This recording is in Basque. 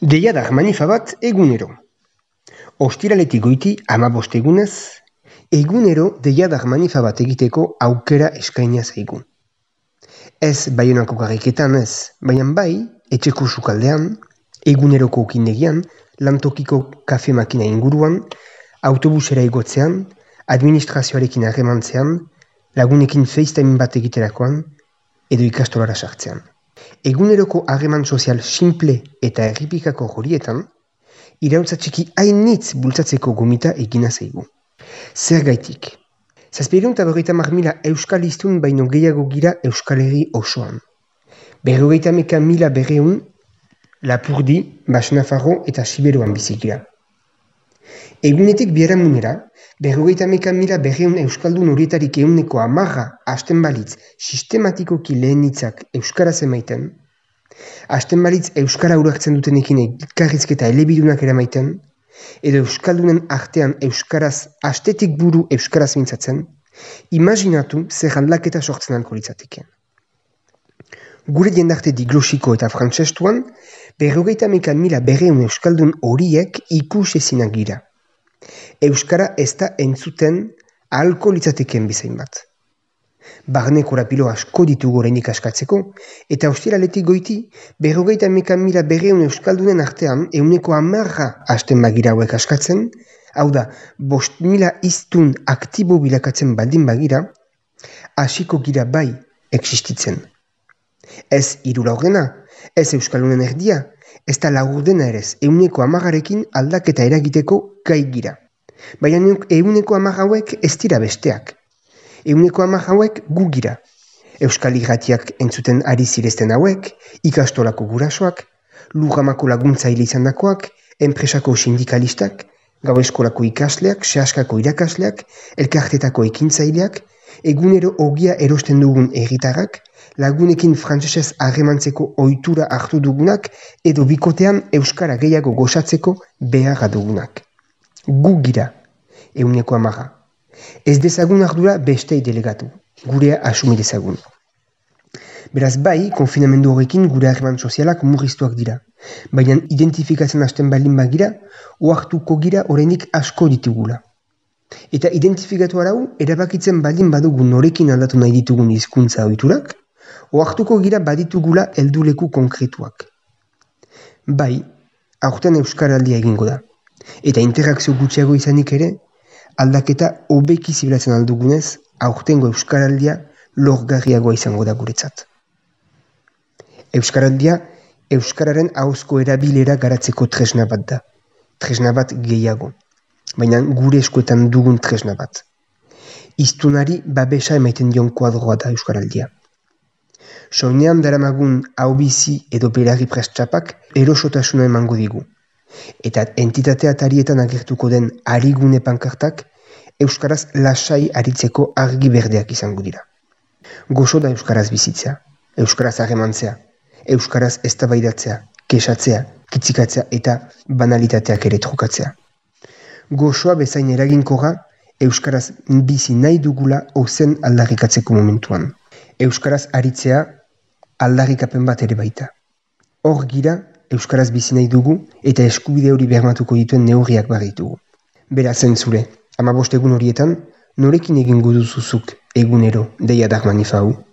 Deiadar manifa bat egunero. Ostiraletik goiti ama egunez, egunero deiadar manifa bat egiteko aukera eskaina zaigu. Ez baionako garriketan ez, baina bai, etxeko sukaldean, eguneroko okindegian, lantokiko kafe makina inguruan, autobusera igotzean, administrazioarekin harremantzean, lagunekin facetime bat egiterakoan, edo ikastolara sartzean. Eguneroko hageman sozial simple eta erripikako horietan, irautza txiki hainitz bultzatzeko gomita egina zaigu. Zer gaitik? Zazpireun eta berrogeita mila euskal iztun baino gehiago gira euskal herri osoan. Berrogeita meka mila berreun Lapurdi, Basnafarro eta Siberuan bizigira. Egunetik biara munera, berrogeita meka mila berreun euskaldun horietarik euneko amarra hasten balitz sistematikoki lehenitzak euskaraz emaiten, hasten balitz euskara urartzen dutenekin elkarrizketa elebidunak eramaiten, edo euskaldunen artean euskaraz astetik buru euskaraz mintzatzen, imaginatu zer aldaketa sortzen alko Gure jendarte diglosiko eta frantzestuan, berrogeita meka mila berreun euskaldun horiek ikus ezinak gira. Euskara ez da entzuten ahalko litzateken bizain bat. Barne korapilo asko ditugu horreinik askatzeko, eta ostiraletik goiti, berrogeita meka mila berreun euskaldunen artean, euneko amarra hasten bagira hauek askatzen, hau da, bost mila iztun aktibo bilakatzen baldin bagira, hasiko gira bai existitzen. Ez iru laurdena, ez euskaldunen erdia, ez da laurdena ere, euneko amagarekin aldaketa eragiteko gai gira. Baina euneko amak hauek ez dira besteak. Euneko amak hauek gugira. Euskal Iratiak entzuten ari zirezten hauek, ikastolako gurasoak, lugamako laguntzaile izan dakoak, enpresako sindikalistak, gau eskolako ikasleak, sehaskako irakasleak, elkartetako ekintzaileak, egunero ogia erosten dugun erritarrak, lagunekin frantzesez harremantzeko ohitura hartu dugunak, edo bikotean Euskara gehiago gozatzeko beharra dugunak gu gira, euneko amaga. Ez dezagun ardura bestei delegatu, gurea asumi dezagun. Beraz bai, konfinamendu horrekin gure harreman sozialak murriztuak dira. Baina identifikatzen hasten baldin bagira, oartuko gira horrenik asko ditugula. Eta identifikatu arau, erabakitzen baldin badugu norekin aldatu nahi ditugun hizkuntza ohiturak, oartuko gira baditugula helduleku konkretuak. Bai, aurten euskaraldia egingo da eta interakzio gutxiago izanik ere, aldaketa hobeki zibilatzen aldugunez, aurtengo Euskaraldia lorgarriagoa izango da guretzat. Euskaraldia, Euskararen hauzko erabilera garatzeko tresna bat da. Tresna bat gehiago. Baina gure eskuetan dugun tresna bat. Iztunari babesa emaiten dion kuadroa da Euskaraldia. Soinean daramagun hau bizi edo berari prestxapak erosotasuna emango digu eta entitatea tarietan agertuko den arigune pankartak Euskaraz lasai aritzeko argi berdeak izango dira. Gozo da Euskaraz bizitzea, Euskaraz harremantzea, Euskaraz eztabaidatzea, kesatzea, kitzikatzea eta banalitateak ere trukatzea. Gozoa bezain eraginkoga Euskaraz bizi nahi dugula ozen aldarrikatzeko momentuan. Euskaraz aritzea aldarrikapen bat ere baita. Hor gira Euskaraz bizi nahi dugu eta eskubide hori bermatuko dituen neurriak barritugu. Bera zentzure, ama egun horietan, norekin egin guduzuzuk egunero deia dar manifau?